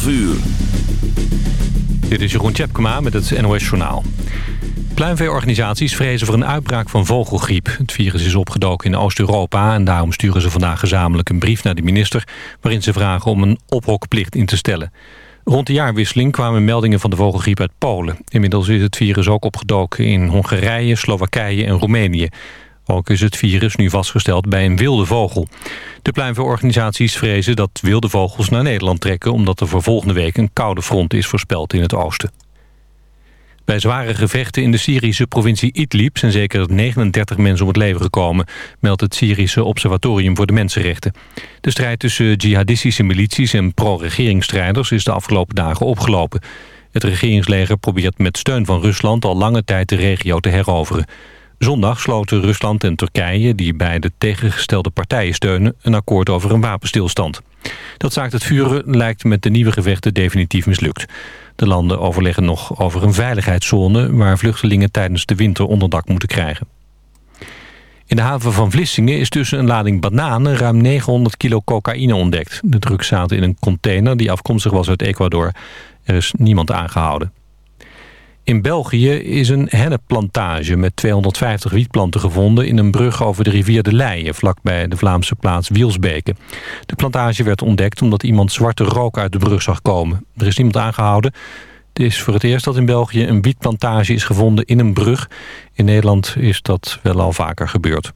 12 uur. Dit is Jeroen Tjepkema met het NOS Journaal. Pluimveeorganisaties vrezen voor een uitbraak van vogelgriep. Het virus is opgedoken in Oost-Europa... en daarom sturen ze vandaag gezamenlijk een brief naar de minister... waarin ze vragen om een ophokplicht in te stellen. Rond de jaarwisseling kwamen meldingen van de vogelgriep uit Polen. Inmiddels is het virus ook opgedoken in Hongarije, Slowakije en Roemenië. Ook is het virus nu vastgesteld bij een wilde vogel. De pluimveeorganisaties vrezen dat wilde vogels naar Nederland trekken... omdat er voor volgende week een koude front is voorspeld in het oosten. Bij zware gevechten in de Syrische provincie Idlib... zijn zeker 39 mensen om het leven gekomen... meldt het Syrische Observatorium voor de Mensenrechten. De strijd tussen jihadistische milities en pro-regeringsstrijders... is de afgelopen dagen opgelopen. Het regeringsleger probeert met steun van Rusland... al lange tijd de regio te heroveren. Zondag sloten Rusland en Turkije, die bij de tegengestelde partijen steunen... een akkoord over een wapenstilstand. Dat zaakt het vuren lijkt met de nieuwe gevechten definitief mislukt. De landen overleggen nog over een veiligheidszone... waar vluchtelingen tijdens de winter onderdak moeten krijgen. In de haven van Vlissingen is tussen een lading bananen... ruim 900 kilo cocaïne ontdekt. De drugs zaten in een container die afkomstig was uit Ecuador. Er is niemand aangehouden. In België is een hennepplantage met 250 wietplanten gevonden... in een brug over de rivier de Leie, vlakbij de Vlaamse plaats Wielsbeke. De plantage werd ontdekt omdat iemand zwarte rook uit de brug zag komen. Er is niemand aangehouden. Het is voor het eerst dat in België een wietplantage is gevonden in een brug. In Nederland is dat wel al vaker gebeurd.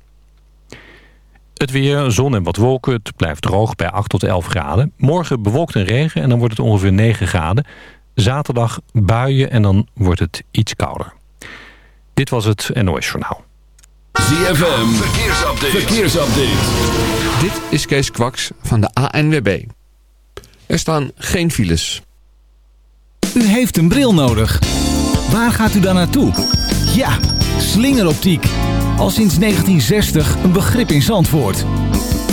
Het weer, zon en wat wolken. Het blijft droog bij 8 tot 11 graden. Morgen bewolkt en regen en dan wordt het ongeveer 9 graden. Zaterdag buien en dan wordt het iets kouder. Dit was het NOS Journaal. ZFM, verkeersupdate. verkeersupdate. Dit is Kees Kwaks van de ANWB. Er staan geen files. U heeft een bril nodig. Waar gaat u dan naartoe? Ja, slingeroptiek. Al sinds 1960 een begrip in Zandvoort.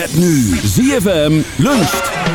Met nu ZFM luncht.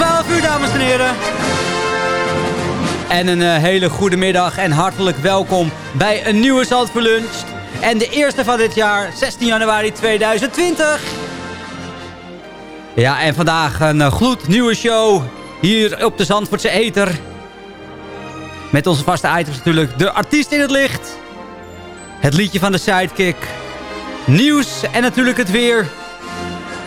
12 uur, dames en heren. En een eh, hele goede middag en hartelijk welkom bij een nieuwe Zandvoort Lunch. En de eerste van dit jaar, 16 januari 2020. Ja, en vandaag een uh, gloednieuwe show hier op de Zandvoortse Eter. Met onze vaste items natuurlijk de artiest in het licht. Het liedje van de Sidekick. Nieuws en natuurlijk het weer.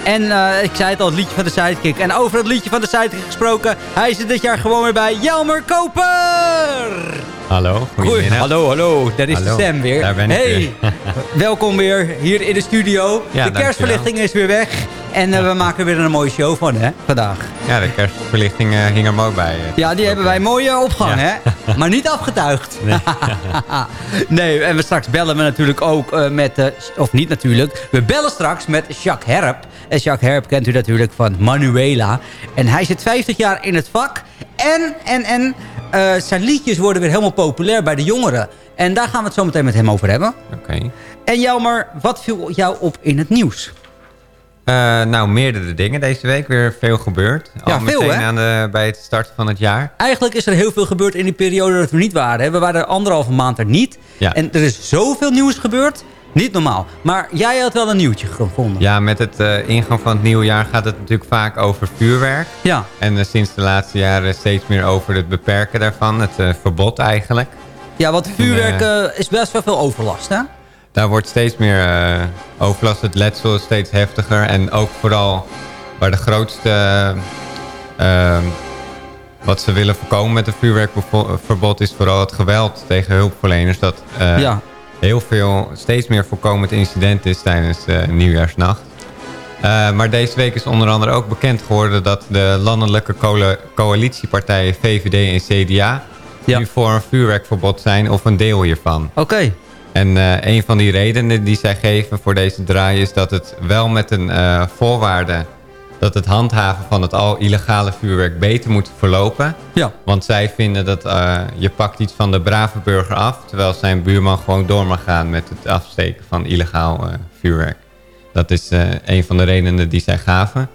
En uh, ik zei het al, het liedje van de Sidekick. En over het liedje van de Sidekick gesproken... hij is er dit jaar gewoon weer bij Jelmer Koper! Hallo, goedemiddag. Hallo, hallo, daar is hallo. de stem weer. Daar ben ik hey, weer. welkom weer hier in de studio. Ja, de kerstverlichting is weer weg. En uh, we maken er weer een mooie show van, hè, vandaag. Ja, de kerstverlichting uh, hing er mooi bij. Uh, ja, die hebben wij mooie opgang, ja. hè. Maar niet afgetuigd. Nee. nee, en we straks bellen we natuurlijk ook met... of niet natuurlijk. We bellen straks met Jacques Herp. En Jacques Herp kent u natuurlijk van Manuela. En hij zit 50 jaar in het vak. En, en, en... Uh, zijn liedjes worden weer helemaal populair bij de jongeren. En daar gaan we het zo meteen met hem over hebben. Oké. Okay. En Jelmer, wat viel jou op in het nieuws? Uh, nou, meerdere dingen deze week. Weer veel gebeurd. Ja, Al veel meteen hè? Aan de, bij het start van het jaar. Eigenlijk is er heel veel gebeurd in die periode dat we niet waren. Hè? We waren anderhalve maand er niet. Ja. En er is zoveel nieuws gebeurd. Niet normaal. Maar jij had wel een nieuwtje gevonden. Ja, met het uh, ingang van het nieuwe jaar gaat het natuurlijk vaak over vuurwerk. Ja. En uh, sinds de laatste jaren steeds meer over het beperken daarvan. Het verbod eigenlijk. Ja, want vuurwerk en, is best wel veel overlast, hè? Daar wordt steeds meer overlast. Het letsel is steeds heftiger. En ook vooral waar de grootste... ehm, wat ze willen voorkomen met het vuurwerkverbod is vooral het geweld tegen hulpverleners. Dat, ja heel veel, steeds meer voorkomend incident is tijdens nieuwjaarsnacht. Uh, maar deze week is onder andere ook bekend geworden dat de landelijke co coalitiepartijen VVD en CDA ja. nu voor een vuurwerkverbod zijn of een deel hiervan. Oké. Okay. En uh, een van die redenen die zij geven voor deze draai is dat het wel met een voorwaarde dat het handhaven van het al illegale vuurwerk beter moet verlopen. Ja. Want zij vinden dat uh, je pakt iets van de brave burger af... terwijl zijn buurman gewoon door mag gaan met het afsteken van illegaal uh, vuurwerk. Dat is uh, een van de redenen die zij gaven.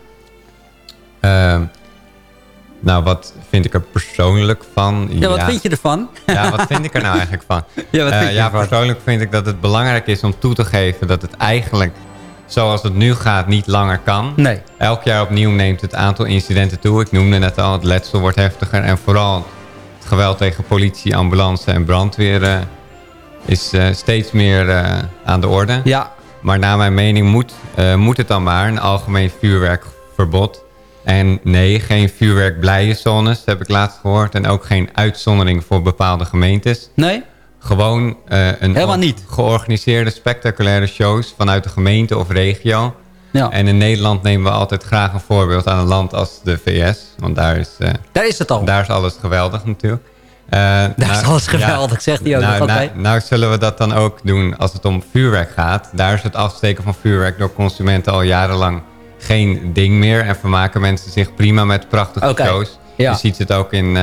Nou, wat vind ik er persoonlijk van? Ja, wat vind je ervan? Ja, wat vind ik er nou eigenlijk van? Ja, wat vind je ja persoonlijk vind ik dat het belangrijk is om toe te geven... dat het eigenlijk zoals het nu gaat niet langer kan. Nee. Elk jaar opnieuw neemt het aantal incidenten toe. Ik noemde net al, het letsel wordt heftiger. En vooral het geweld tegen politie, ambulance en brandweer... Uh, is uh, steeds meer aan de orde. Ja. Maar naar mijn mening moet, moet het dan maar een algemeen vuurwerkverbod. En nee, geen vuurwerkblije zones, heb ik laatst gehoord. En ook geen uitzondering voor bepaalde gemeentes. Nee? Gewoon uh, een Helemaal niet. georganiseerde spectaculaire shows vanuit de gemeente of regio. Ja. En in Nederland nemen we altijd graag een voorbeeld aan een land als de VS. Want daar is, uh, daar is het al. Daar is alles geweldig natuurlijk. Uh, daar nou, is alles geweldig, ja, zegt hij ook. Nou, nou, nou zullen we dat dan ook doen als het om vuurwerk gaat. Daar is het afsteken van vuurwerk door consumenten al jarenlang geen ding meer. En vermaken mensen zich prima met prachtige okay. shows. Ja. Je ziet het ook in...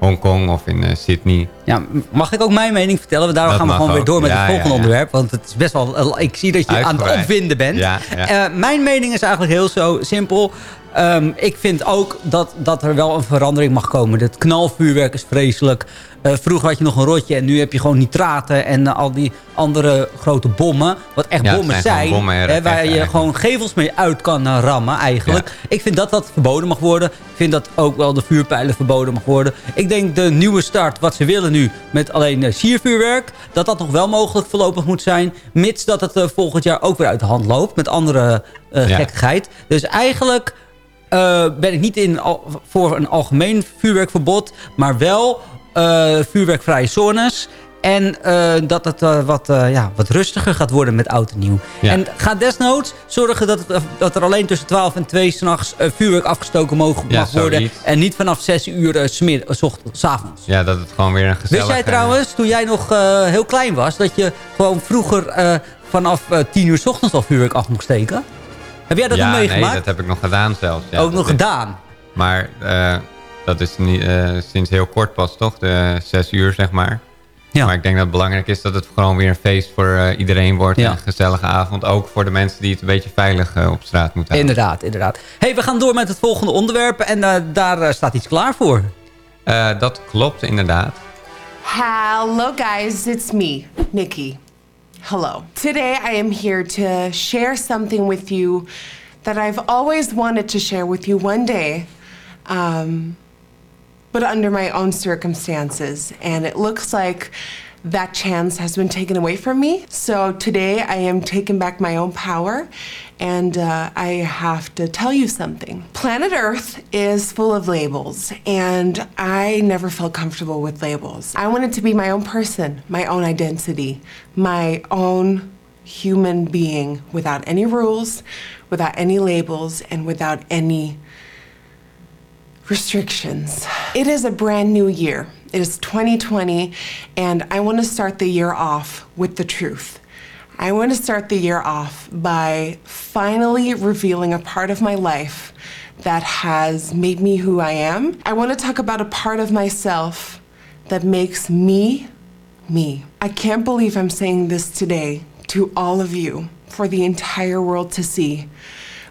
Hongkong of in uh, Sydney. Ja, mag ik ook mijn mening vertellen? Daarom gaan we gewoon ook. weer door met ja, het volgende ja, onderwerp. Want het is best wel... Ik zie dat je Uitgebreid. aan het opwinden bent. Uh, mijn mening is eigenlijk heel zo simpel. Um, ik vind ook dat, dat er wel een verandering mag komen. Het knalvuurwerk is vreselijk. Uh, vroeger had je nog een rotje en nu heb je gewoon nitraten en uh, al die andere grote bommen. Wat echt ja, bommen zijn. zijn. Bommen hè, waar je gewoon gevels mee uit kan rammen eigenlijk. Ja. Ik vind dat dat verboden mag worden. Ik vind dat ook wel de vuurpijlen verboden mag worden. Ik denk de nieuwe start, wat ze willen nu met alleen uh, siervuurwerk. Dat dat nog wel mogelijk voorlopig moet zijn. Mits dat het uh, volgend jaar ook weer uit de hand loopt. Met andere ja. gekkigheid. Dus eigenlijk... Uh, ben ik niet in, al, voor een algemeen vuurwerkverbod, maar wel uh, vuurwerkvrije zones. En uh, dat het wat, ja, wat rustiger gaat worden met oud en nieuw. Ja. En ga desnoods zorgen dat, het, dat er alleen tussen 12 en 2 s'nachts vuurwerk afgestoken mogen, ja, mag worden. Zoiets. En niet vanaf 6 uur s avonds. Ja, dat het gewoon weer een gezellig... Wist jij trouwens, toen jij nog heel klein was, dat je gewoon vroeger vanaf 10 uur s ochtends al vuurwerk af mocht steken? Heb jij dat ja, nog meegemaakt? nee, dat heb ik nog gedaan zelfs. Ja, ook nog is, gedaan? Maar uh, dat is niet, uh, sinds heel kort pas, toch? De zes uur, zeg maar. Maar ik denk dat het belangrijk is dat het gewoon weer een feest voor eh, iedereen wordt. En een gezellige avond. Ook voor de mensen die het een beetje veilig uh, op straat moeten houden. Inderdaad, inderdaad. hey, we gaan door met het volgende onderwerp. En uh, daar staat iets klaar voor. dat klopt, inderdaad. Hello guys, it's me, Nikki. Hello. Today I am here to share something with you that I've always wanted to share with you one day. Um, but under my own circumstances. And it looks like that chance has been taken away from me. So today I am taking back my own power and uh, I have to tell you something. Planet Earth is full of labels, and I never felt comfortable with labels. I wanted to be my own person, my own identity, my own human being without any rules, without any labels, and without any restrictions. It is a brand new year. It is 2020, and I want to start the year off with the truth. I want to start the year off by finally revealing a part of my life that has made me who I am. I want to talk about a part of myself that makes me me. I can't believe I'm saying this today to all of you for the entire world to see.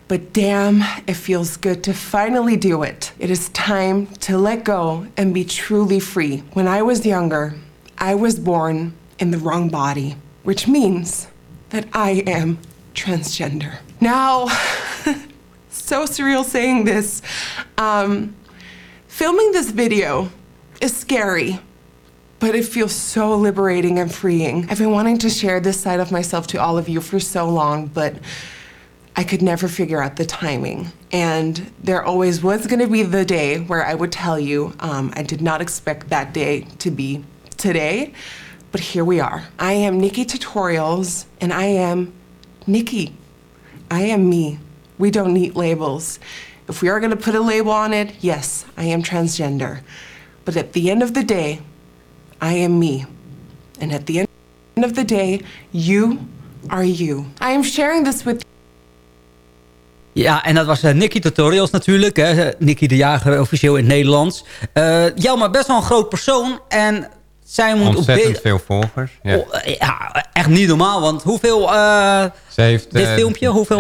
But damn, it feels good to finally do it. It is time to let go and be truly free. When I was younger, I was born in the wrong body, which means that I am transgender. Now, so surreal saying this. Um, filming this video is scary, but it feels so liberating and freeing. I've been wanting to share this side of myself to all of you for so long, but I could never figure out the timing. And there always was going to be the day where I would tell you. Um, I did not expect that day to be today, but here we are. I am Nikki Tutorials, and I am Nikki. I am me. We don't need labels. If we are going to put a label on it, yes, I am transgender. But at the end of the day, I am me. And at the end of the day, you are you. I am sharing this with Ja, en dat was uh, Nicky Tutorials natuurlijk. Hè. Nicky de Jager, officieel in het Nederlands. Uh, ja, maar best wel een groot persoon. En zij moet Ontzettend op veel volgers. Ja. Oh, ja. echt niet normaal. Want hoeveel... Uh, ze heeft, dit filmpje, hoeveel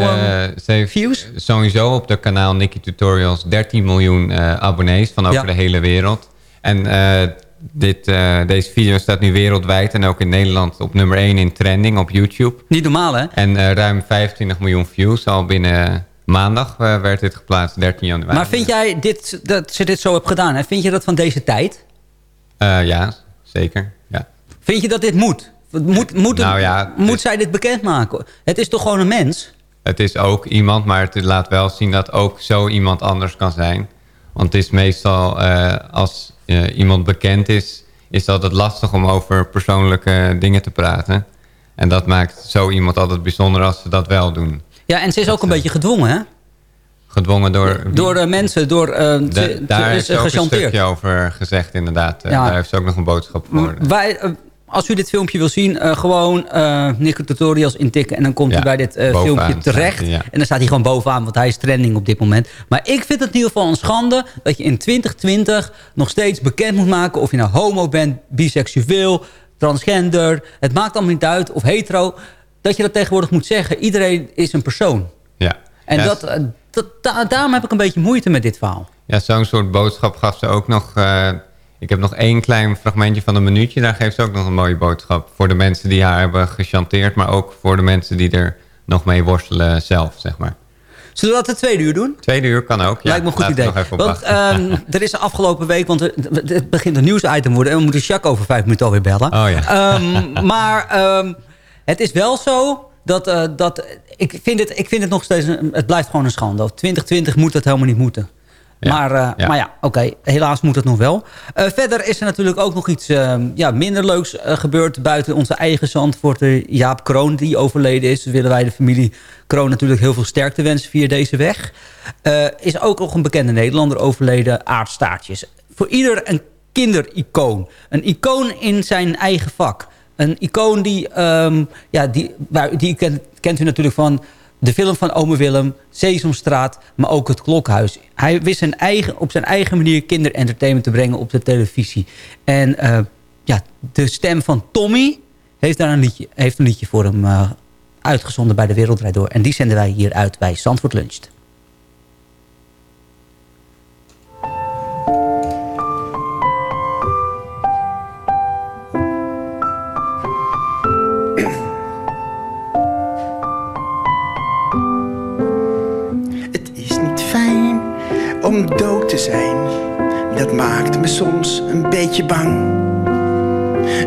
ze heeft views? Sowieso op het kanaal Nicky Tutorials 13 miljoen abonnees van over ja. de hele wereld. En dit, deze video staat nu wereldwijd en ook in Nederland op nummer 1 in trending op YouTube. Niet normaal, hè? En ruim 25 miljoen views al binnen Maandag uh, werd dit geplaatst, 13 januari. Maar vind jij dit, dat ze dit zo hebben gedaan, hè? vind je dat van deze tijd? Uh, ja, zeker. Ja. Vind je dat dit moet? Moet, moet, nou ja, moet het, zij dit bekendmaken? Het is toch gewoon een mens? Het is ook iemand, maar het laat wel zien dat ook zo iemand anders kan zijn. Want het is meestal, uh, als iemand bekend is... is het altijd lastig om over persoonlijke dingen te praten. En dat maakt zo iemand altijd bijzonder als ze dat wel doen. Ja, en ze is ook een beetje gedwongen, hè? Gedwongen door... Door uh, mensen, door... Uh, de, daar is ook een stukje over gezegd, inderdaad. Ja. Daar heeft ze ook nog een boodschap voor. Wij, uh, als u dit filmpje wil zien, gewoon Nico Tutorials intikken... en dan komt ja, u bij dit filmpje terecht. Ja. En dan staat hij gewoon bovenaan, want hij is trending op dit moment. Maar ik vind het in ieder geval een schande... dat je in 2020 nog steeds bekend moet maken... of je nou homo bent, biseksueel, transgender... het maakt allemaal niet uit, of hetero dat je dat tegenwoordig moet zeggen. Iedereen is een persoon. Ja. En dat, eh, daarom heb ik een beetje moeite met dit verhaal. Ja, zo'n soort boodschap gaf ze ook nog... Uh, ik heb nog één klein fragmentje van een minuutje. Daar geeft ze ook nog een mooie boodschap. Voor de mensen die haar hebben gechanteerd... maar ook voor de mensen die er nog mee worstelen zelf, zeg maar. Zullen we dat de tweede uur doen? Tweede uur kan ook, ja. Lijkt me een goed idee. Want um, er is de afgelopen week, want het begint een nieuwsitem worden... en we moeten Jacques over vijf minuten alweer bellen. Oh ja. Um, maar um, het is wel zo dat, uh, dat ik, vind het, ik vind het nog steeds... Een, het blijft gewoon een schande. 2020 moet het helemaal niet moeten. Ja, maar, uh, ja. maar ja, oké, helaas moet het nog wel. Uh, verder is er natuurlijk ook nog iets uh, ja, minder leuks gebeurd... buiten onze eigen zandvoorter Jaap Kroon, die overleden is. Dus willen wij de familie Kroon natuurlijk heel veel sterkte wensen via deze weg. is ook nog een bekende Nederlander overleden, Aardstaartjes. Voor ieder een kindericoon. Een icoon in zijn eigen vak. Een icoon die, um, ja, die, waar, die kent, u natuurlijk van de film van Ome Willem, Sesamstraat, maar ook het Klokhuis. Hij wist zijn eigen, op zijn eigen manier kinderentertainment te brengen op de televisie. En uh, ja, de stem van Tommy heeft daar een liedje, heeft een liedje voor hem uh, uitgezonden bij de Wereldrijd Door. En die zenden wij hier uit bij Zandvoort Luncht. Maakt me soms een beetje bang.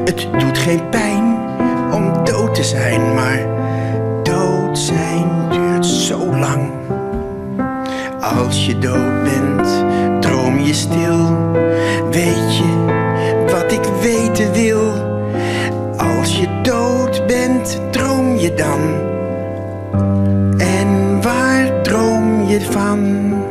Het doet geen pijn om dood te zijn, maar dood zijn duurt zo lang. Als je dood bent, droom je stil. Weet je wat ik weten wil? Als je dood bent, droom je dan? En waar droom je van?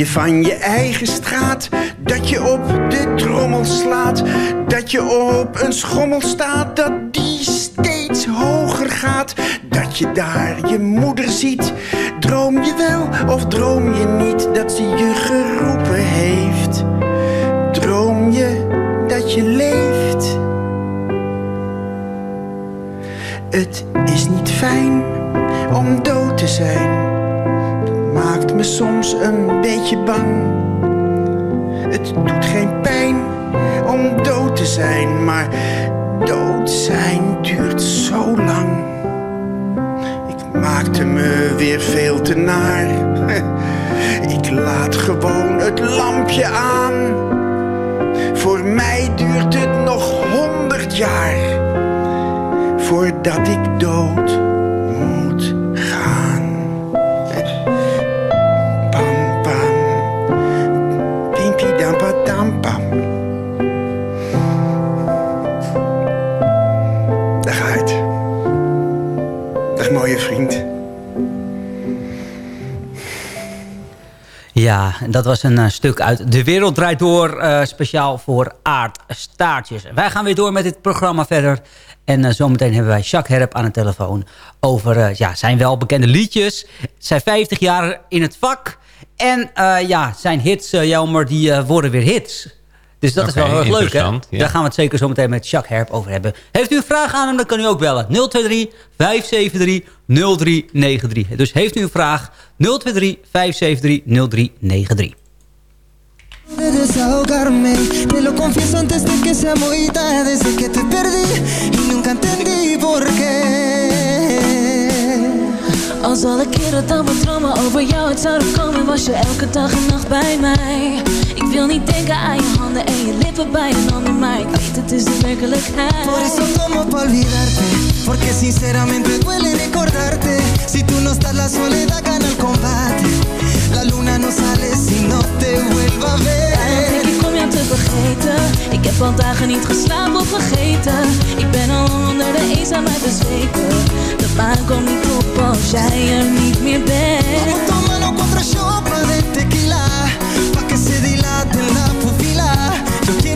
Je van je eigen straat, dat je op de trommel slaat, dat je op een schommel staat, dat die steeds hoger gaat, dat je daar je moeder ziet. Droom je wel of droom je niet dat ze je geroepen heeft? Droom je dat je leeft? Het is niet fijn om dood te zijn maakt me soms een beetje bang. Het doet geen pijn om dood te zijn, maar dood zijn duurt zo lang. Ik maakte me weer veel te naar. Ik laat gewoon het lampje aan. Voor mij duurt het nog honderd jaar voordat ik dood Ja, dat was een uh, stuk uit De Wereld Draait Door, uh, speciaal voor aardstaartjes. Wij gaan weer door met dit programma verder. En uh, zometeen hebben wij Jacques Herp aan de telefoon over ja, zijn welbekende liedjes. Zijn 50 jaar in het vak. En ja, zijn hits, jammer, die worden weer hits. Dus dat okay, is wel heel erg leuk, hè? Ja. Daar gaan we het zeker zo meteen met Jacques Herp over hebben. Heeft u een vraag aan hem, dan kan u ook bellen. 023 573 0393. Dus heeft u een vraag, 023 573 0393. De desahogarme, te lo confieso antes de que sea muy tarde, desde que te perdí y nunca entendí por qué. Als alle keren dat mijn dromen over jou uit zouden komen Was je elke dag en nacht bij mij Ik wil niet denken aan je handen en je lippen bij een ander Maar ik weet het is de werkelijkheid. Por eso tomo pa olvidarte Porque sinceramente duele recordarte. Si tú no estás la soledad gana el combate. La luna no sale si no te vuelva a ver. Daarom denk ik om jou te vergeten. Ik heb al dagen niet geslapen of vergeten. Ik ben al onder de eenzaamheid bezweken. De maan komt niet op als jij er niet meer bent. Vamos tomando contra shot de tequila. Pa' que se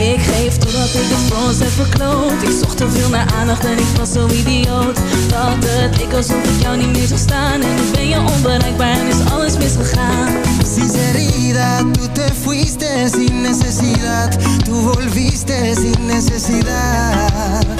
ik geef totdat ik het voor ons heb verkloot. Ik zocht te veel naar aandacht en ik was zo idioot. Dat het leek alsof ik jou niet meer zag staan. En nu ben je onbereikbaar en is alles misgegaan. Sinceridad, tú te fuiste sin necesidad. Tú volviste sin necesidad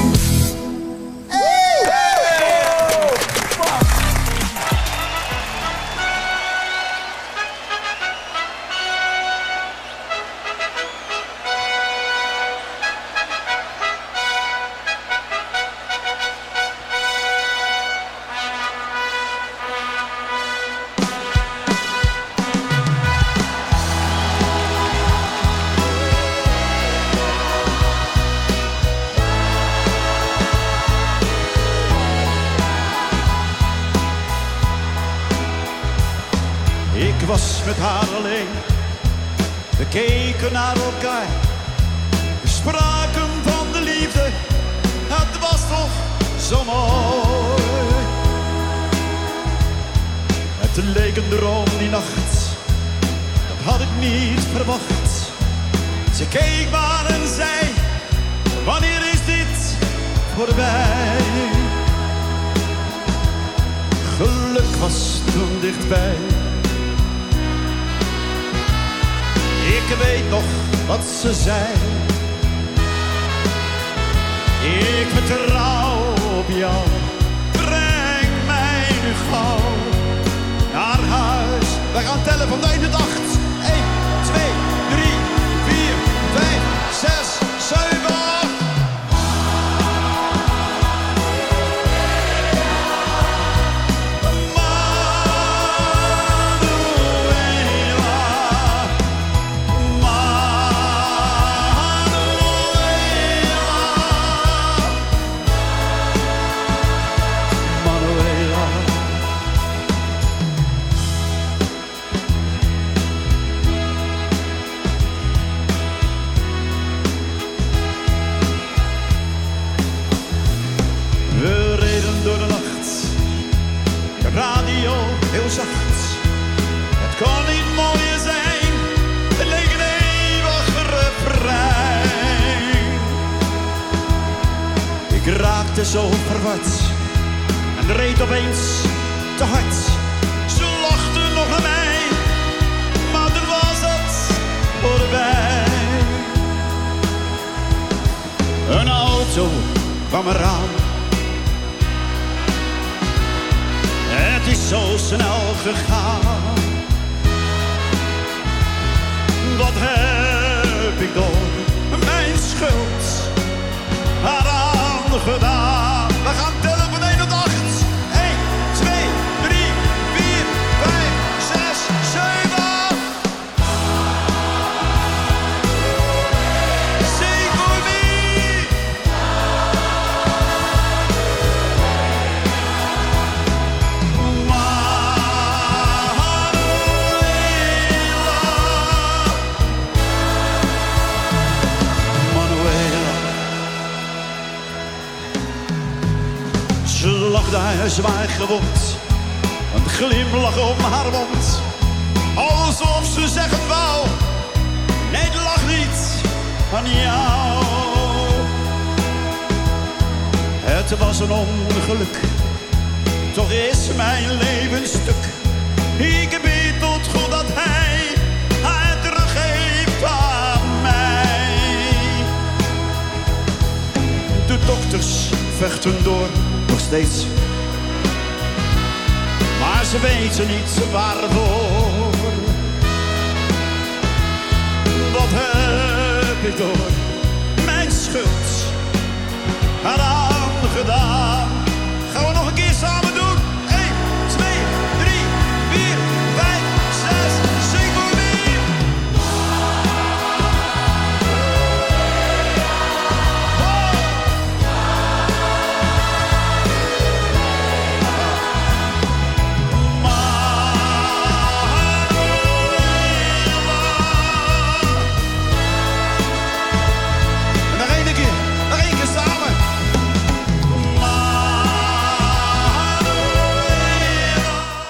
keken naar elkaar. We spraken van de liefde. Het was toch zo mooi. Het leek een droom die nacht. Dat had ik niet verwacht. Ze keek maar en zei. Wanneer is dit voorbij? Geluk was toen dichtbij. Ik weet nog wat ze zei. Ik vertrouw op jou. Breng mij nu gauw naar huis. We gaan tellen van de 1 tot zo verward en reed opeens te hard. Ze lachten nog naar mij, maar toen was het voorbij. Een auto kwam eraan. Het is zo snel gegaan. Wat heb ik door mijn schuld gedaan? Zwaar gewond, een glimlach om haar mond. Alsof ze zeggen wou, nee het lag niet aan jou. Het was een ongeluk, toch is mijn leven stuk. Ik bid tot God dat hij haar teruggeeft aan mij. De dokters vechten door, nog steeds. Ze weten niet waarvoor. Wat heb ik door mijn schuld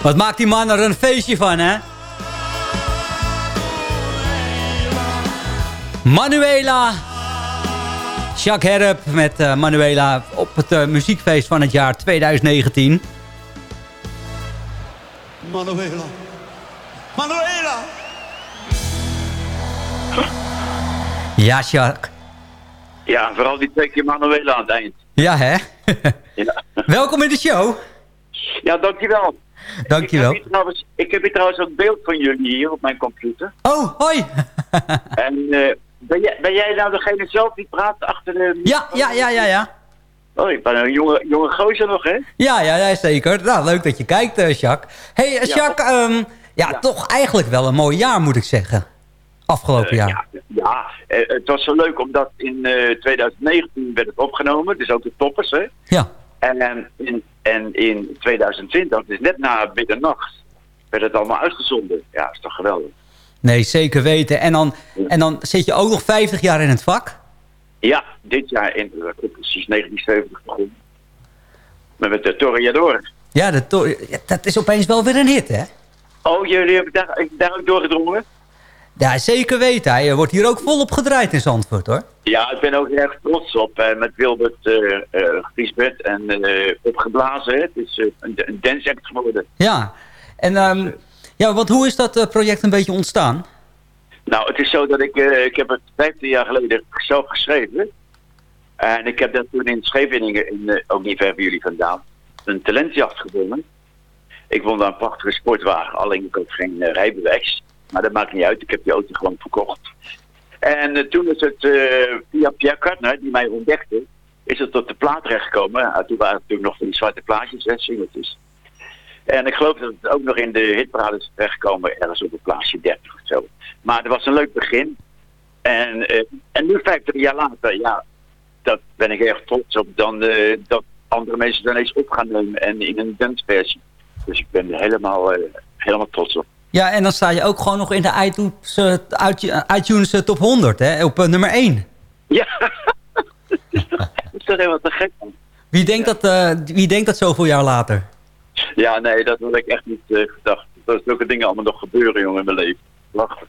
Wat maakt die man er een feestje van, hè? Manuela. Jacques Herp met eh, Manuela op het eh, muziekfeest van het jaar 2019. Manuela. Manuela. Ja, Jacques. Ja, vooral die twee keer Manuela aan het eind. Ja, hè? Ja, Welkom in de show. ja dankjewel. Dankjewel. Ik heb, trouwens, ik heb hier trouwens ook beeld van jullie hier op mijn computer. Oh, hoi. en eh, ben, jij, ben jij nou degene zelf die praat achter de... Ja, ja, ja, ja, ja. Oh, ik ben een jonge, jonge gozer nog, hè? Ja, ja, ja, zeker. Nou, leuk dat je kijkt, eh, Jacques. hey, eh, Ja. Jacques, ehm, ja, toch eigenlijk wel een mooi jaar, moet ik zeggen. Afgelopen jaar. Ja, ja het was zo leuk omdat in eh, 2019 werd het opgenomen. Dus ook de toppers, hè? Ja. En in, en in 2020, dus net na middernacht, werd het allemaal uitgezonden. Ja, is toch geweldig. Nee, zeker weten. En dan, en dan zit je ook nog 50 jaar in het vak. Ja, dit jaar in uh, precies 1970 begonnen. Maar met de Toreador. Ja, dat, to- ja, dat is opeens wel weer een hit, hè? Oh, jullie hebben daar, daar ook doorgedrongen? Ja, zeker weten. Hij eh, wordt hier ook volop gedraaid in Zandvoort, hoor. Ja, ik ben ook erg trots op. eh, met Wilbert uh, en opgeblazen. Het is een, een dance act geworden. Ja. En ehm, ja, want hoe is dat project een beetje ontstaan? Nou, het is zo dat ik, ik heb het 15 jaar geleden zelf geschreven. En ik heb dat toen in Scheveningen, in, ook niet ver van jullie vandaan, een talentjacht gewonnen. Ik won daar een prachtige sportwagen, alleen ik ook geen rijbewijs. Maar dat maakt niet uit, ik heb die auto gewoon verkocht. En uh, toen is het via Pierre Kartner, die mij ontdekte, is het tot de plaat terechtgekomen. Toen waren het natuurlijk nog van die zwarte plaatjes, hè, singeltjes. En ik geloof dat het ook nog in de hitparade is terechtgekomen, ergens op het plaatsje 30 of zo. Maar het was een leuk begin. En, uh, en nu 50 jaar later, ja, dat ben ik erg trots op. Dan dat andere mensen dan eens op gaan nemen en in een danceversie. Dus ik ben helemaal, helemaal trots op. Ja, en dan sta je ook gewoon nog in de iTunes, uh, iTunes Top 100, hè? Op nummer 1. Ja, dat is toch helemaal te gek. Wie denkt, dat, uh, wie denkt dat zoveel jaar later? Ja, nee, dat had ik echt niet uh, gedacht. Dat zulke dingen allemaal nog gebeuren, jongen, in mijn leven. Lachen.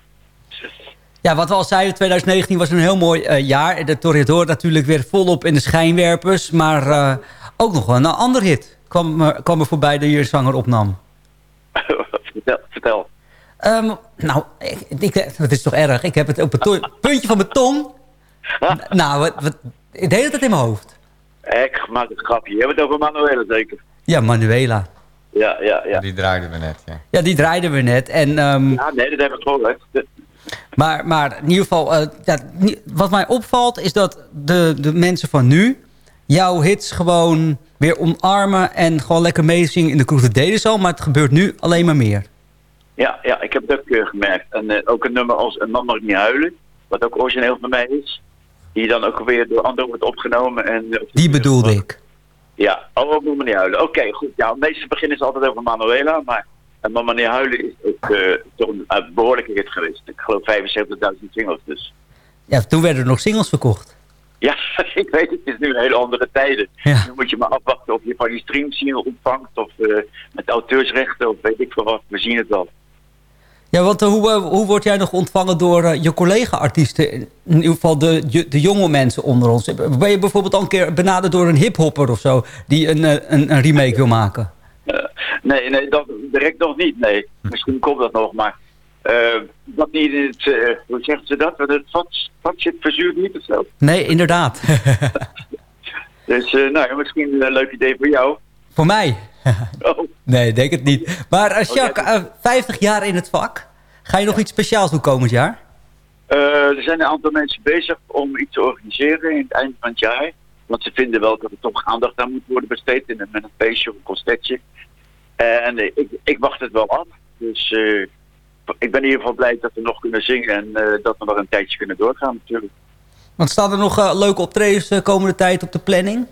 Ja, wat we al zeiden, 2019 was een heel mooi uh, jaar. De Toreador natuurlijk weer volop in de schijnwerpers. Maar uh, ook nog wel een ander hit kwam, kwam er voorbij de hier zanger opnam. vertel. vertel. Um, nou, ik, ik, het is toch erg. Ik heb het op het puntje van mijn tong. nou, wat, wat, de hele tijd in mijn hoofd. Ik maak een grapje. Je hebt het over Manuela zeker? Ja, Manuela. Ja, ja, ja. Die draaiden we net, ja. Ja, die draaiden we net. En, um, ja, nee, dat heb ik gehoord. Maar, maar in ieder geval, uh, ja, wat mij opvalt is dat de, de mensen van nu jouw hits gewoon weer omarmen en gewoon lekker meezingen in de kroeg. Dat deden ze al, maar het gebeurt nu alleen maar meer. Ja, ja ik heb het ook uh, gemerkt. En uh, ook een nummer als Een man mag niet huilen, wat ook origineel van mij is. Die dan ook weer door anderen wordt opgenomen. En, uh, die bedoelde ik. Ja, oh, mag niet huilen. Oké, okay, goed. Ja, meestal beginnen ze altijd over Manuela, maar Een man mag niet huilen is ook toch een behoorlijke hit geweest. Ik geloof 75.000 singles dus. Ja, toen werden er nog singles verkocht. Ja, ik weet het, het is nu hele andere tijden. Ja. Nu moet je maar afwachten of je van die streamsingle ontvangt of met auteursrechten of weet ik veel wat. We zien het wel. Ja, want uh, hoe, uh, hoe word jij nog ontvangen door uh, je collega-artiesten? In ieder geval de, de jonge mensen onder ons. Ben je bijvoorbeeld al een keer benaderd door een hiphopper of zo... die een, een, een remake wil maken? nee, nee, dat direct nog niet. Nee, misschien komt dat nog, maar... dat niet in het... hoe zeggen ze dat? Dat het vat, vat zit verzuurd niet of zo? Nee, inderdaad. dus nou, misschien een leuk idee voor jou. Voor mij? oh. Nee, denk het niet. Maar als Jacques, uh, 50 jaar in het vak, ga je nog iets speciaals doen komend jaar? Uh, er zijn een aantal mensen bezig om iets te organiseren in het eind van het jaar. Want ze vinden wel dat er toch aandacht aan moet worden besteed in een, met een feestje of een concertje. En uh, ik, ik, wacht het wel af. Dus uh, ik ben in ieder geval blij dat we nog kunnen zingen en dat we nog een tijdje kunnen doorgaan natuurlijk. Want staan er nog leuke optredens de komende tijd op de planning?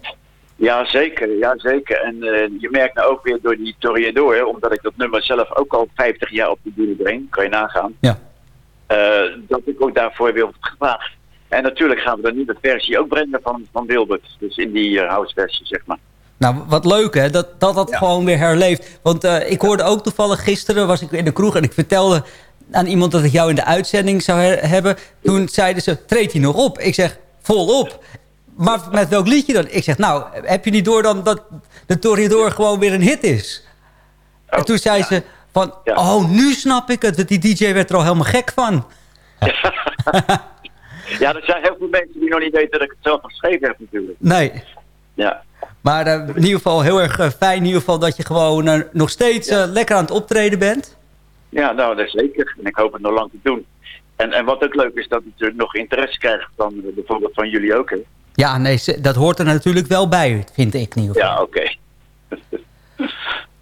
Ja, zeker. Ja, zeker. En uh, je merkt nou ook weer door die Toreador, omdat ik dat nummer zelf ook al 50 jaar op de bühne breng, kan je nagaan. Ja. Uh, dat ik ook daarvoor weer gevraagd. En natuurlijk gaan we de nieuwe versie ook brengen van, van Wilbert. Dus in die uh, house versie, zeg maar. Nou, wat leuk hè, dat dat, dat ja. gewoon weer herleeft. Want ik hoorde ook toevallig gisteren, was ik in de kroeg en ik vertelde aan iemand dat ik jou in de uitzending zou he- hebben. Toen zeiden ze, treedt hij nog op? Ik zeg, volop. Maar met welk liedje dan? Ik zeg, nou, heb je niet door dan dat de Toreador gewoon weer een hit is? en toen zei ze van, oh, nu snap ik het. Dat die DJ werd er al helemaal gek van. Ja, er zijn heel veel mensen die nog niet weten dat ik het zelf geschreven heb natuurlijk. Nee. Ja. Maar eh, in ieder geval heel erg eh, fijn in ieder geval dat je gewoon eh, nog steeds lekker aan het optreden bent. Ja, nou, dat is zeker. En ik hoop het nog lang te doen. En, en wat ook leuk is, dat ik natuurlijk nog interesse krijg van bijvoorbeeld van jullie ook. Hè? Ja, nee, dat hoort er natuurlijk wel bij, vind ik geval. Ja, oké.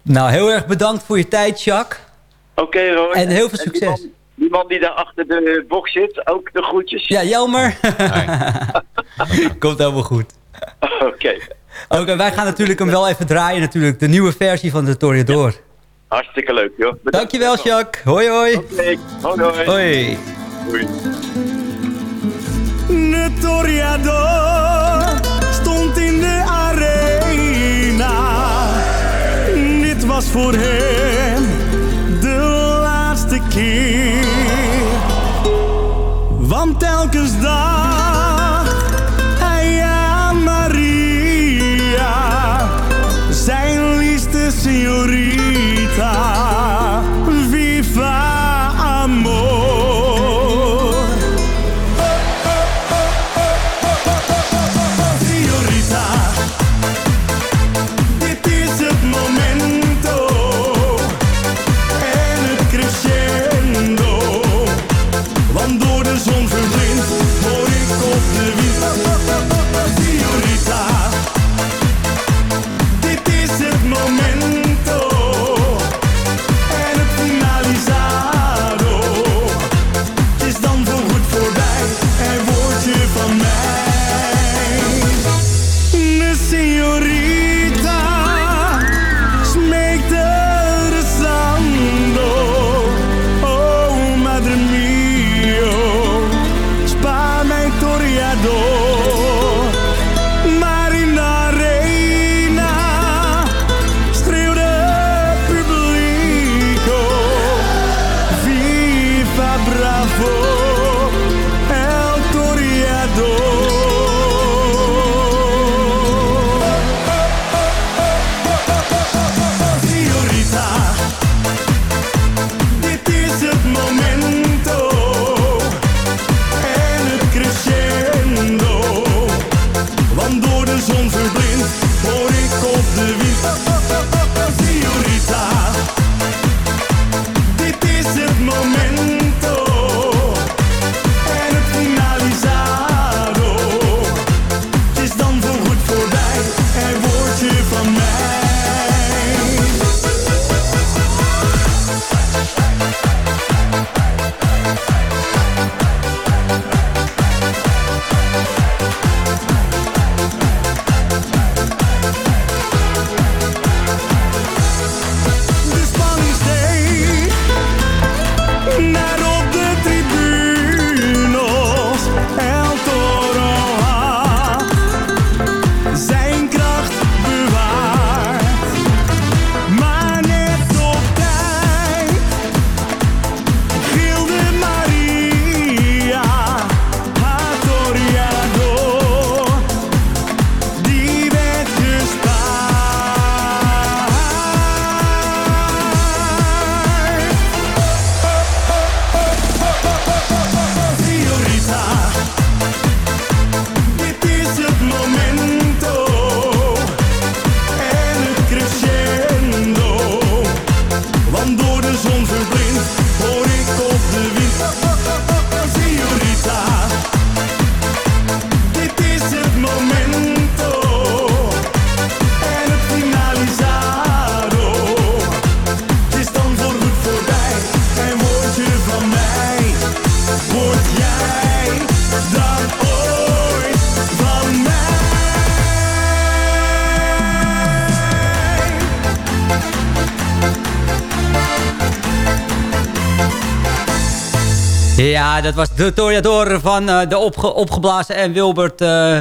Nou, heel erg bedankt voor je tijd, Jacques. Oké, Roy. En heel veel die succes. man, die man die daar achter de box zit, ook de groetjes. Ja, Jelmer. Komt helemaal goed. Oké. Oké, wij gaan natuurlijk hem wel even draaien, natuurlijk. De nieuwe versie van de Toreador. Hartstikke leuk, joh. Bedankt. Dankjewel, Jacques. Hoi, hoi. Oké, hoi, hoi. Hoi. Toreador stond in de arena. Dit was voor hem de laatste keer. Want telkens dacht Ja, dat was de Toreador van eh, de opge- opgeblazen en Wilbert eh,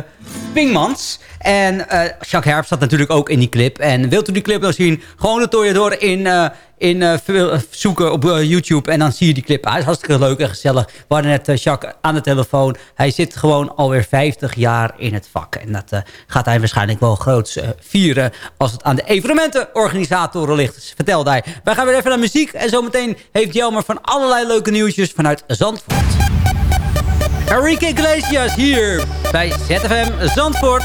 Pingmans. En eh Jacques Herp staat natuurlijk ook in die clip. En wilt u die clip nou zien? Gewoon de Toreador in, eh, in eh, zoeken op YouTube. En dan zie je die clip. Hij is hartstikke leuk en gezellig. We hadden net Jacques aan de telefoon. Hij zit gewoon alweer 50 jaar in het vak. En dat gaat hij waarschijnlijk wel groots vieren... als het aan de evenementenorganisatoren ligt. Vertelde hij. Wij gaan weer even naar muziek. En zometeen heeft Jelmer van allerlei leuke nieuwtjes vanuit Zandvoort. Enrique Iglesias hier bij ZFM Zandvoort.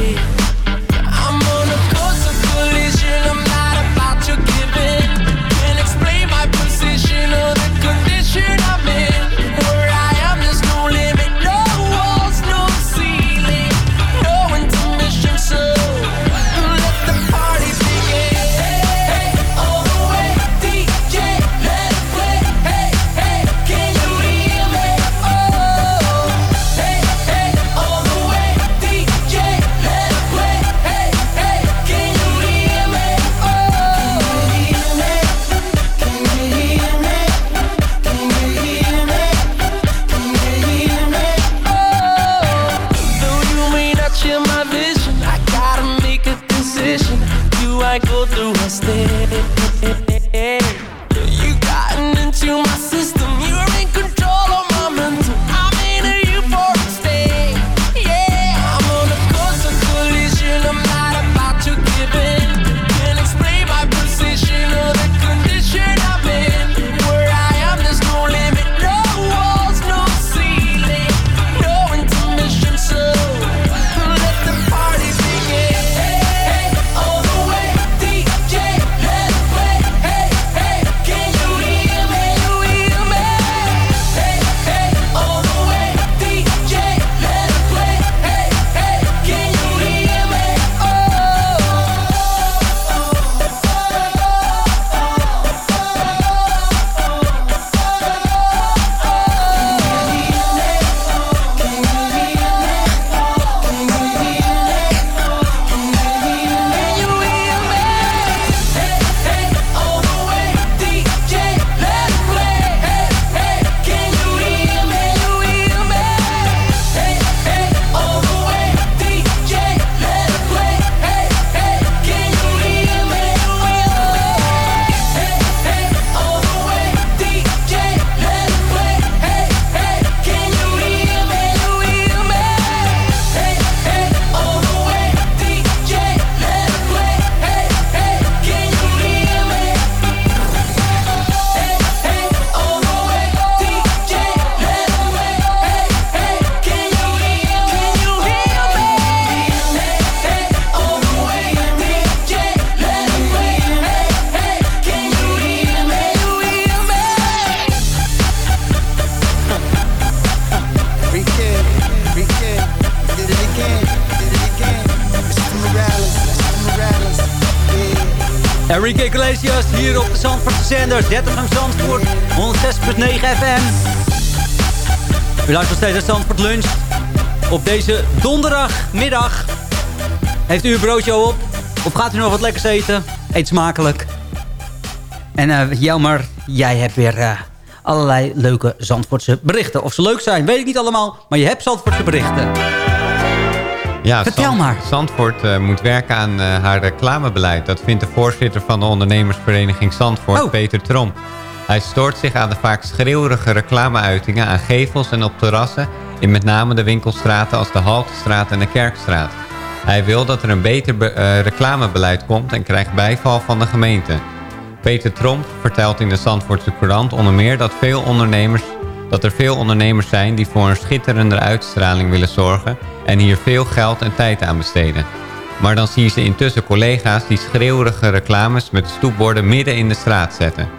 Zandvoortse zender. ZFM Zandvoort, 106.9 FM. U luistert steeds naar Zandvoort Lunch. Op deze donderdagmiddag. Heeft u een broodje op? Of gaat u nog wat lekkers eten? Eet smakelijk. En eh Jelmer, jij hebt weer eh, allerlei leuke Zandvoortse berichten. Of ze leuk zijn, weet ik niet allemaal. Maar je hebt Zandvoortse berichten. Ja, Vertel Zand- maar. Zandvoort eh, moet werken aan eh, haar reclamebeleid. Dat vindt de voorzitter van de ondernemersvereniging Zandvoort, Oh. Peter Tromp. Hij stoort zich aan de vaak schreeuwerige reclameuitingen aan gevels en op terrassen... in met name de winkelstraten als de Haltestraat en de Kerkstraat. Hij wil dat er een beter be- eh, reclamebeleid komt en krijgt bijval van de gemeente. Peter Tromp vertelt in de Zandvoortse Courant onder meer dat, veel ondernemers, dat er veel ondernemers zijn die voor een schitterende uitstraling willen zorgen en hier veel geld en tijd aan besteden. Maar dan zien ze intussen collega's die schreeuwerige reclames met stoepborden midden in de straat zetten.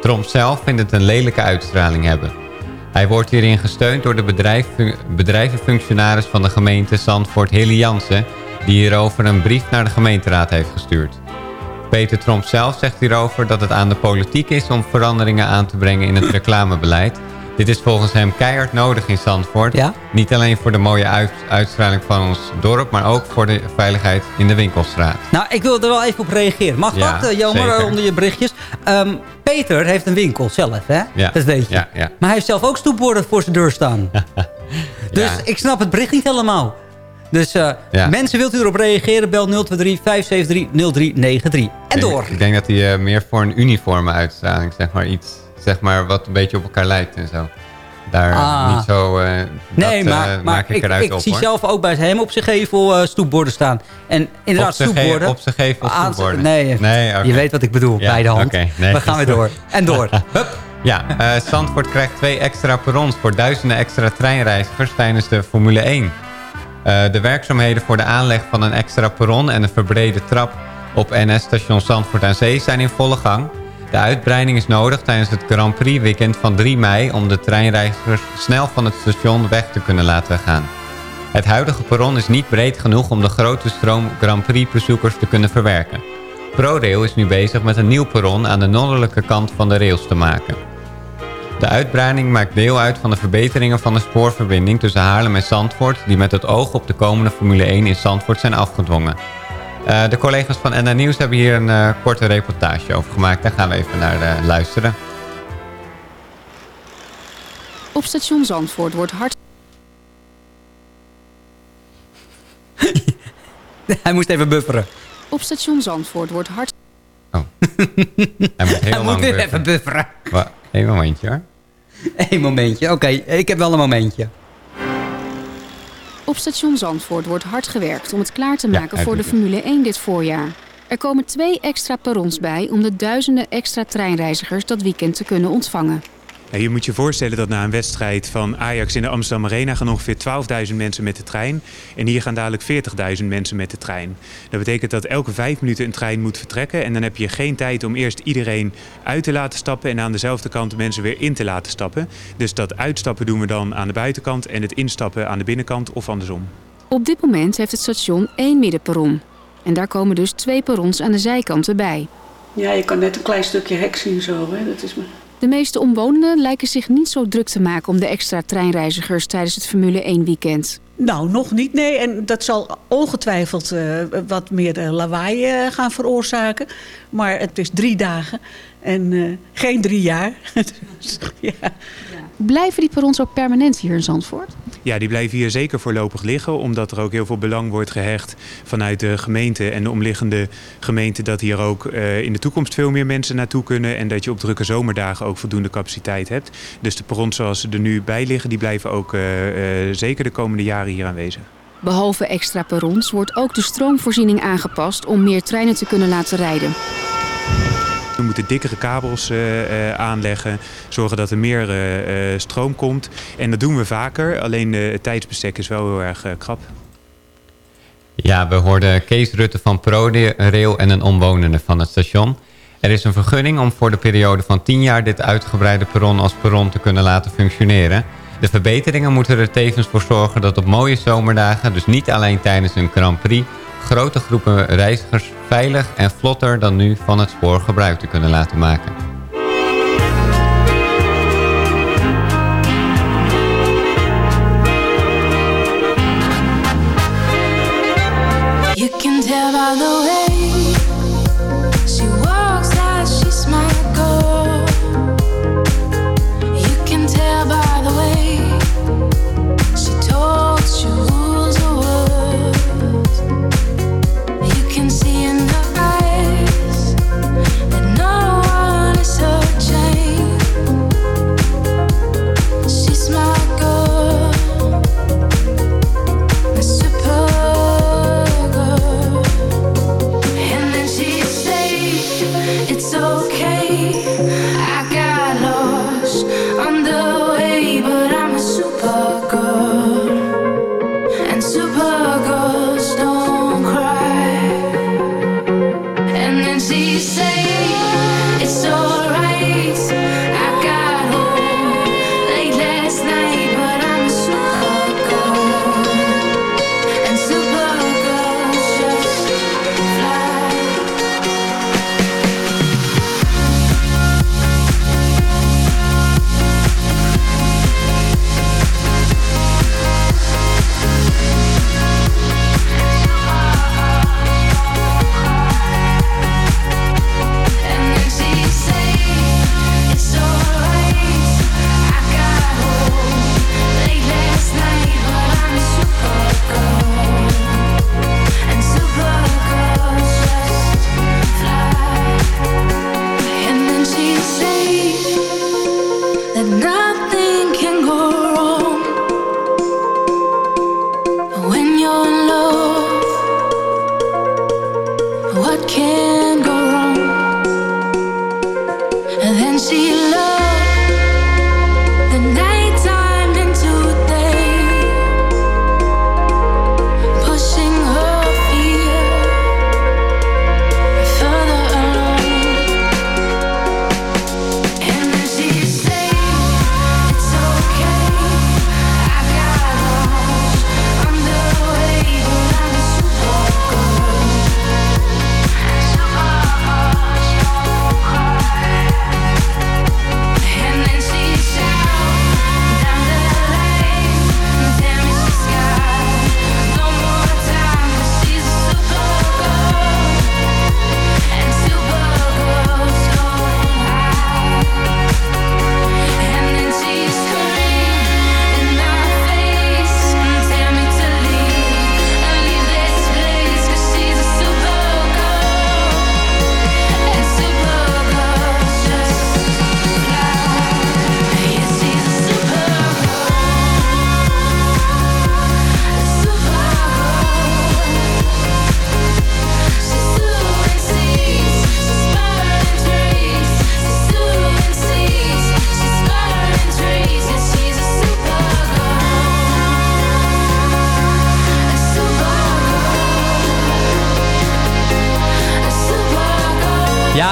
Tromp zelf vindt het een lelijke uitstraling hebben. Hij wordt hierin gesteund door de bedrijf, bedrijvenfunctionaris van de gemeente Zandvoort, Hilly Jansen, die hierover een brief naar de gemeenteraad heeft gestuurd. Peter Tromp zelf zegt hierover dat het aan de politiek is om veranderingen aan te brengen in het reclamebeleid. Dit is volgens hem keihard nodig in Zandvoort. Niet alleen voor de mooie uit- uitstraling van ons dorp, maar ook voor de veiligheid in de winkelstraat. Nou, ik wil er wel even op reageren. Mag Ja, dat, uh, Jelmer, onder je berichtjes? Ehm, Peter heeft een winkel zelf, hè? Ja. Dat weet je. Ja. Maar hij heeft zelf ook stoepborden voor zijn deur staan. dus ik snap het bericht niet helemaal. Dus eh, Ja. mensen, wilt u erop reageren? Bel 023 573 0393. En door. Ik denk dat hij eh, meer voor een uniforme uitstraling, zeg maar, iets, zeg maar, wat een beetje op elkaar lijkt en zo. Daar Ah. niet zo, eh, Nee, dat, eh, maar, maar maak ik, ik, eruit ik op, zie hoor. zelf ook bij hem op zijn gevel eh, stoepborden staan. En inderdaad, Op stoepborden. op zijn gevel stoepborden. Nee, Nee, je weet wat ik bedoel, Ja, bij de hand. nee. We gaan weer door. En door. Hup. Ja, Zandvoort krijgt twee extra perrons voor duizenden extra treinreizigers tijdens de Formule 1. Eh, de werkzaamheden voor de aanleg van een extra perron en een verbrede trap op NS-station Zandvoort aan Zee zijn in volle gang. De uitbreiding is nodig tijdens het Grand Prix weekend van 3 mei om de treinreizigers snel van het station weg te kunnen laten gaan. Het huidige perron is niet breed genoeg om de grote stroom Grand Prix bezoekers te kunnen verwerken. ProRail is nu bezig met een nieuw perron aan de noordelijke kant van de rails te maken. De uitbreiding maakt deel uit van de verbeteringen van de spoorverbinding tussen Haarlem en Zandvoort... die met het oog op de komende Formule 1 in Zandvoort zijn afgedwongen. Eh, de collega's van NA Nieuws hebben hier een eh, korte reportage over gemaakt. Daar gaan we even naar eh, luisteren. Op station Zandvoort wordt hard... Hij moest even bufferen. Op station Zandvoort wordt hard... Hij moet heel Hij lang moet weer bufferen. even bufferen. Een momentje hoor. Eén momentje. Oké, ik heb wel een momentje. Op station Zandvoort wordt hard gewerkt om het klaar te Ja, maken voor de. Formule 1 dit voorjaar. Er komen twee extra perrons bij om de duizenden extra treinreizigers dat weekend te kunnen ontvangen. Ja, je moet je voorstellen dat na een wedstrijd van Ajax in de Amsterdam Arena gaan ongeveer 12.000 mensen met de trein. En hier gaan dadelijk 40.000 mensen met de trein. Dat betekent dat elke vijf minuten een trein moet vertrekken. En dan heb je geen tijd om eerst iedereen uit te laten stappen en aan dezelfde kant de mensen weer in te laten stappen. Dus dat uitstappen doen we dan aan de buitenkant en het instappen aan de binnenkant of andersom. Op dit moment heeft het station één middenperron. En daar komen dus twee perrons aan de zijkanten bij. Ja, je kan net een klein stukje hek zien zo. Hè? Dat is me. De meeste omwonenden lijken zich niet zo druk te maken om de extra treinreizigers tijdens het Formule 1 weekend. Nou, nog niet, nee. En dat zal ongetwijfeld eh, wat meer eh, lawaai eh, gaan veroorzaken. Maar het is drie dagen en geen drie jaar. Dus, ja. Blijven die perrons ook permanent hier in Zandvoort? Ja, die blijven hier zeker voorlopig liggen, omdat er ook heel veel belang wordt gehecht vanuit de gemeente en de omliggende gemeenten dat hier ook eh, in de toekomst veel meer mensen naartoe kunnen en dat je op drukke zomerdagen ook voldoende capaciteit hebt. Dus de perrons zoals ze er nu bij liggen, die blijven ook eh, eh, zeker de komende jaren hier aanwezig. Behalve extra perrons wordt ook de stroomvoorziening aangepast om meer treinen te kunnen laten rijden. We moeten dikkere kabels eh, eh, aanleggen, zorgen dat er meer eh, stroom komt. En dat doen we vaker, alleen het tijdsbestek is wel heel erg krap. Ja, we hoorden Kees Rutte van ProRail en een omwonende van het station. Er is een vergunning om voor de periode van 10 jaar dit uitgebreide perron als perron te kunnen laten functioneren. De verbeteringen moeten er tevens voor zorgen dat op mooie zomerdagen, dus niet alleen tijdens een Grand Prix, grote groepen reizigers veilig en vlotter dan nu van het spoor gebruik te kunnen laten maken.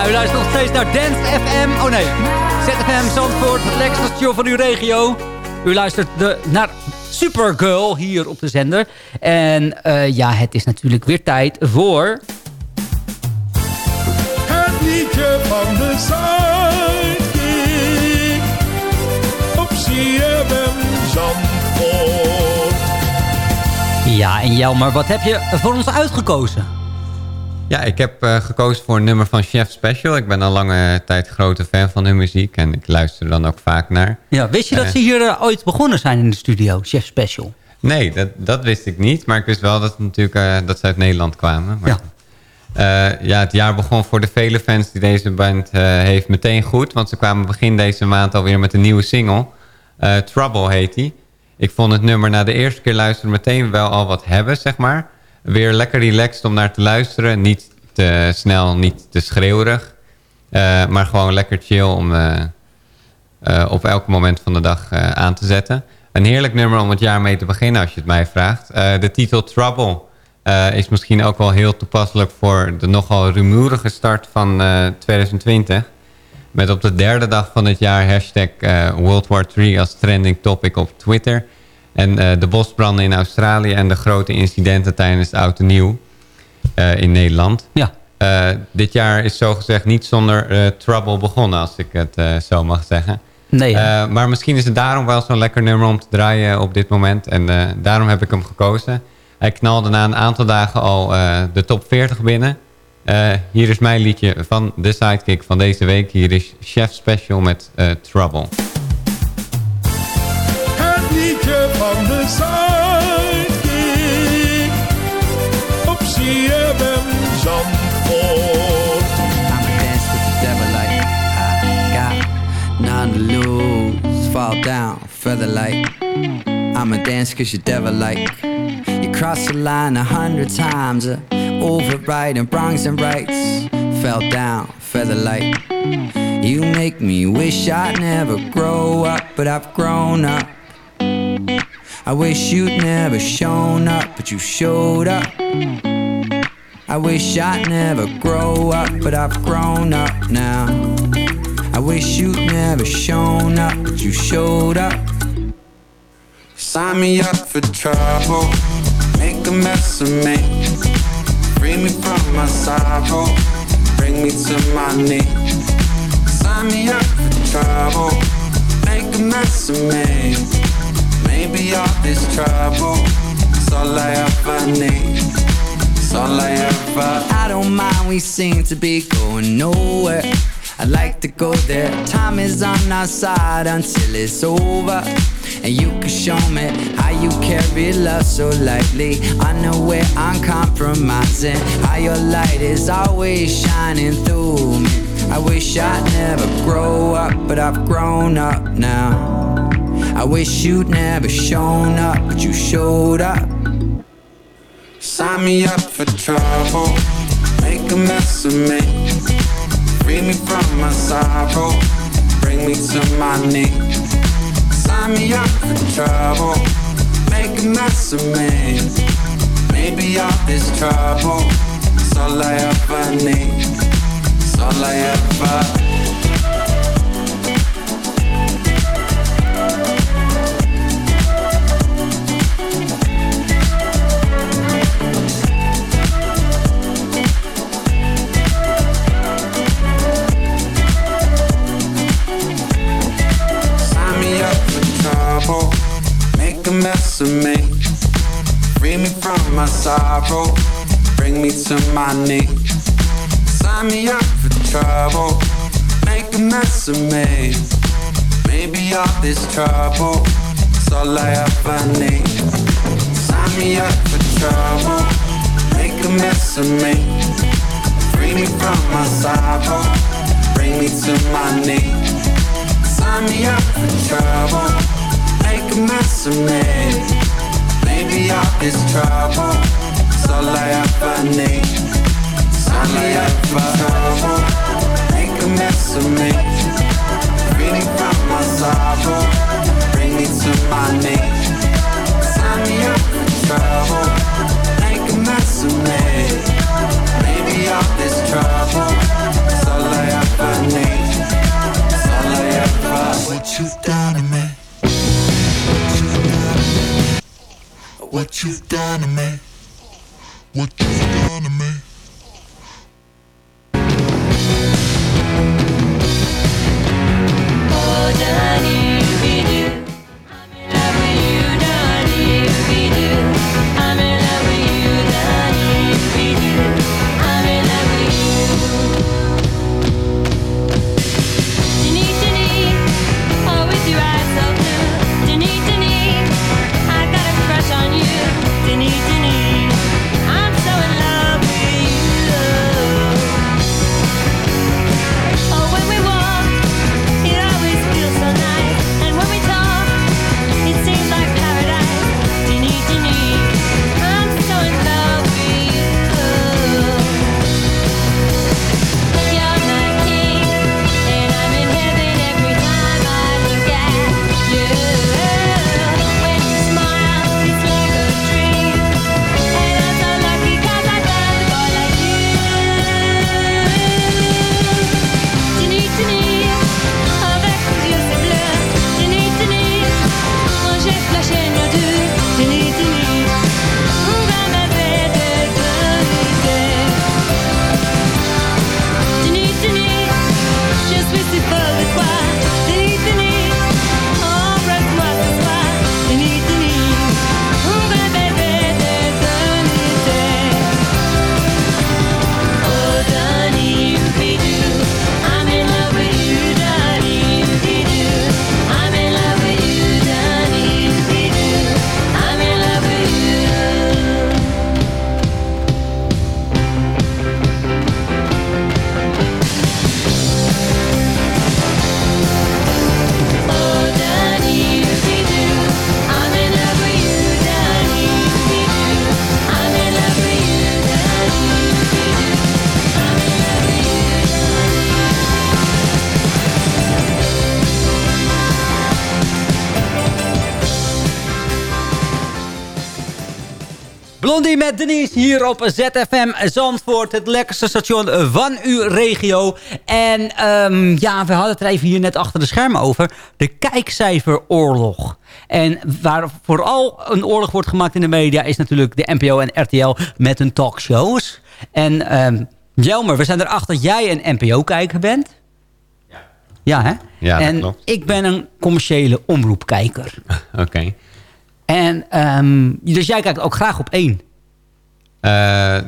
Ja, u luistert nog steeds naar Dance FM. Oh nee, ZFM Zandvoort, het lekkerste station van uw regio. U luistert de, naar Supergirl hier op de zender. En eh, ja, het is natuurlijk weer tijd voor... Het liedje van de Zuidkiek. Op CFM Zandvoort. Ja, en Jelmer, wat heb je voor ons uitgekozen? Ja, ik heb eh, gekozen voor een nummer van Chef Special. Ik ben al lange tijd grote fan van hun muziek en ik luister er dan ook vaak naar. Ja, wist je dat Eh, ze hier eh, ooit begonnen zijn in de studio, Chef Special? Nee, dat, dat wist ik niet. Maar ik wist wel dat, natuurlijk, dat ze uit Nederland kwamen. Maar, ja. ja, het jaar begon voor de vele fans die deze band heeft meteen goed. Want ze kwamen begin deze maand alweer met een nieuwe single. Trouble heet die. Ik vond het nummer na de eerste keer luisteren meteen wel al wat hebben, zeg maar. Weer lekker relaxed om naar te luisteren. Niet te snel, niet te schreeuwerig. Eh, maar gewoon lekker chill om eh, eh, op elk moment van de dag aan te zetten. Een heerlijk nummer om het jaar mee te beginnen als je het mij vraagt. De titel Trouble is misschien ook wel heel toepasselijk voor de nogal rumoerige start van eh, 2020. Met op de derde dag van het jaar hashtag World War III als trending topic op Twitter. En eh, de bosbranden in Australië en de grote incidenten tijdens het Oud en Nieuw eh, in Nederland. Ja. Eh, dit jaar is zogezegd niet zonder trouble begonnen, als ik het zo mag zeggen. Nee, maar misschien is het daarom wel zo'n lekker nummer om te draaien op dit moment. En daarom heb ik hem gekozen. Hij knalde na een aantal dagen al de top 40 binnen. Hier is mijn liedje van de Sidekick van deze week. Hier is Chef Special met Trouble. None to lose. Fall down, feather like I'ma dance cause you're devil like You cross the line a hundred times, uh, overriding wrongs and rights. Fell down, feather like You make me wish I'd never grow up, but I've grown up. I wish you'd never shown up, but you showed up. I wish I'd never grow up, but I've grown up now. I wish you'd never shown up, but you showed up. Sign me up for trouble, make a mess of me. Free me from my sorrow, bring me to my knees. Sign me up for trouble, make a mess of me. Maybe all this trouble is all I ever need. It's all I ever. I don't mind, we seem to be going nowhere. I like to go there. Time is on our side until it's over. And you can show me how you carry love so lightly. I know where I'm compromising. How your light is always shining through me. I wish I'd never grow up, but I've grown up now. I wish you'd never shown up, but you showed up. Sign me up for trouble, make a mess of me. Free me from my sorrow, bring me to my knees. Sign me up for trouble, make a mess of me. Maybe all this trouble is all I ever need. It's all I ever. Mess of me. Free me from my sorrow, bring me to my knees. Sign me up for trouble, make a mess of me. Maybe all this trouble is all I ever need. Sign me up for trouble, make a mess of me. Free me from my sorrow, bring me to my knees. Sign me up for trouble, make a mess of me Maybe all this trouble is all I ever need All I ever trouble Make a mess of me. Reading from my sorrow. Bring me to my knees. Sign me up for trouble. Make a mess of me. Maybe all this trouble is all I ever need All I ever Put you've done to me. what you've done to me. What Blondie met Denise hier op ZFM Zandvoort. Het lekkerste station van uw regio. En ehm, ja, we hadden het er even hier net achter de schermen over. De kijkcijferoorlog. En waar vooral een oorlog wordt gemaakt in de media... is natuurlijk de NPO en RTL met hun talkshows. En ehm Jelmer, we zijn erachter dat jij een NPO-kijker bent. Ja. Ja, hè? Ja, dat en klopt. ik ben een commerciële omroepkijker. Oké. En ehm, dus jij kijkt ook graag op één. Eh,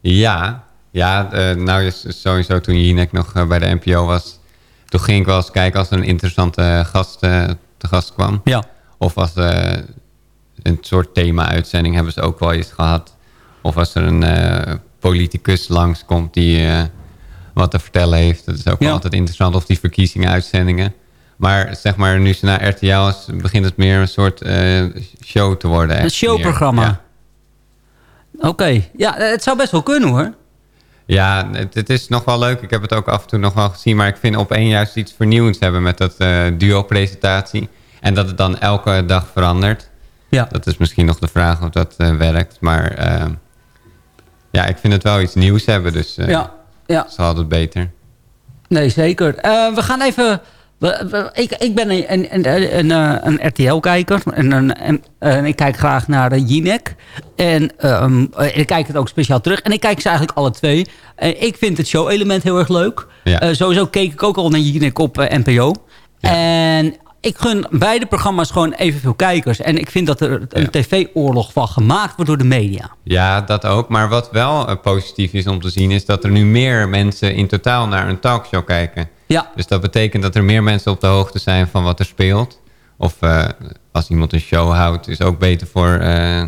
ja, ja eh, nou is sowieso toen Jinek nog eh, bij de NPO was... toen ging ik wel eens kijken als er een interessante gast te gast kwam. Ja. Of als een soort thema-uitzending hebben ze ook wel eens gehad. Of als er een politicus langskomt die wat te vertellen heeft. Dat is ook wel altijd interessant. Of die verkiezingen-uitzendingen. Maar zeg maar, nu ze naar RTL is, begint het meer een soort eh, show te worden. Een showprogramma. Ja. Oké, ja, het zou best wel kunnen hoor. Ja, het, het is nog wel leuk. Ik heb het ook af en toe nog wel gezien. Maar ik vind op één juist iets vernieuwends hebben met dat eh, duo-presentatie. En dat het dan elke dag verandert. Ja. Dat is misschien nog de vraag of dat eh, werkt. Maar ja, ik vind het wel iets nieuws hebben. Dus Ja, ja. is altijd beter. Nee, zeker. We gaan even... ik, ik ben een, een, een, een, eh, RTL-kijker. En, een- en, en ik kijk graag naar de Jinek. En ehm, eh, ik kijk het ook speciaal terug. En ik kijk ze eigenlijk alle twee. En ik vind het show-element heel erg leuk. Ja. Eh, sowieso keek ik ook al naar Jinek op eh, NPO. En ik gun beide programma's gewoon evenveel kijkers. En ik vind dat er een tv-oorlog van gemaakt wordt door de media. Ja, dat ook. Maar wat wel eh, positief is om te zien... is dat er nu meer mensen in totaal naar een talkshow kijken. Ja. Dus dat betekent dat er meer mensen op de hoogte zijn van wat er speelt. Of eh, als iemand een show houdt, is ook beter voor eh,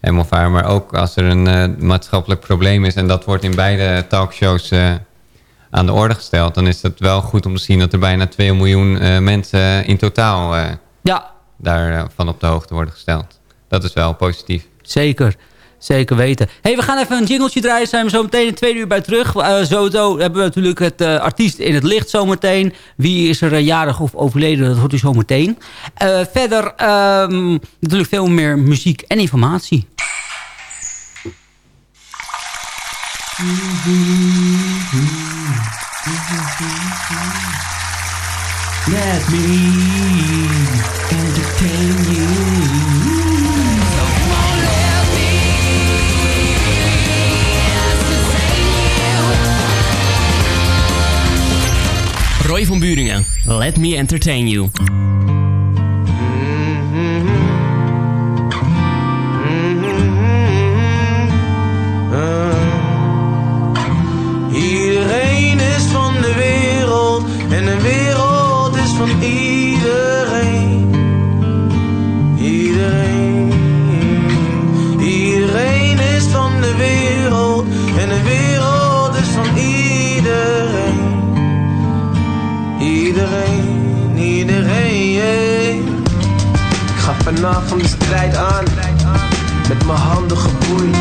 hem of haar. Maar ook als er een eh, maatschappelijk probleem is... en dat wordt in beide talkshows eh, aan de orde gesteld... dan is het wel goed om te zien dat er bijna 2 miljoen eh, mensen in totaal... eh, Ja. daarvan op de hoogte worden gesteld. Dat is wel positief. Zeker. Zeker weten. hey, we gaan even een jingletje draaien. Zijn we zo meteen in twee uur bij terug. Sowieso hebben we natuurlijk het eh, artiest in het licht zometeen. Wie is er eh, jarig of overleden? Dat hoort u zo meteen. Eh, verder ehm, natuurlijk veel meer muziek en informatie. Let me entertain you. Roy van Buringen. Let me entertain you. Iedereen is van de wereld en de wereld Iedereen, iedereen, yeah. Ik ga vanavond de strijd aan, met mijn handen geboeid.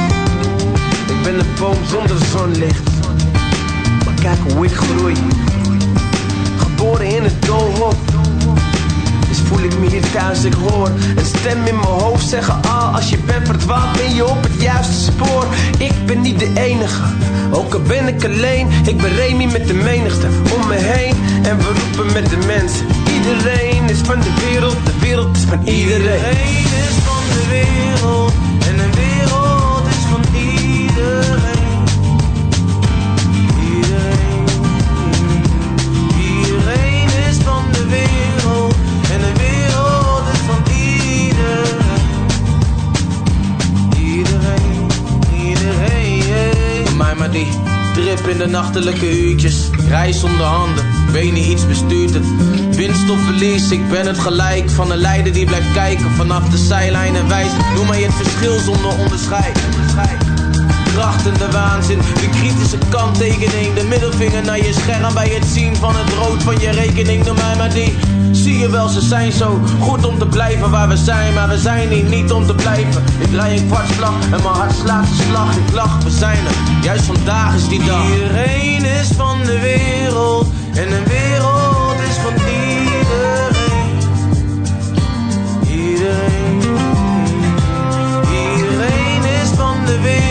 Ik ben een boom zonder zonlicht, maar kijk hoe ik groei. Thuis. Ik hoor een stem in mijn hoofd zeggen: Ah, als je bent verdwaald, ben je op het juiste spoor. Ik ben niet de enige, ook al ben ik alleen. Ik ben Remy met de menigte om me heen. En we roepen met de mensen: Iedereen is van de wereld, de wereld is van iedereen. Iedereen is van de wereld in de nachtelijke uurtjes. Rij zonder handen, benen iets bestuurt het. Winst of verlies, ik ben het gelijk. Van een leider die blijft kijken vanaf de zijlijn en wijst. Doe mij het verschil zonder onderscheid. En de waanzin, de kritische kanttekening. De middelvinger naar je scherm bij het zien van het rood van je rekening. Doe mij maar die. Zie je wel, ze zijn zo goed om te blijven waar we zijn, maar we zijn hier niet om te blijven. Ik draai een kwartslag en mijn hart slaat een slag. Ik lach, we zijn er. Juist vandaag is die dag. Iedereen is van de wereld en de wereld is van iedereen. Iedereen. Iedereen is van de wereld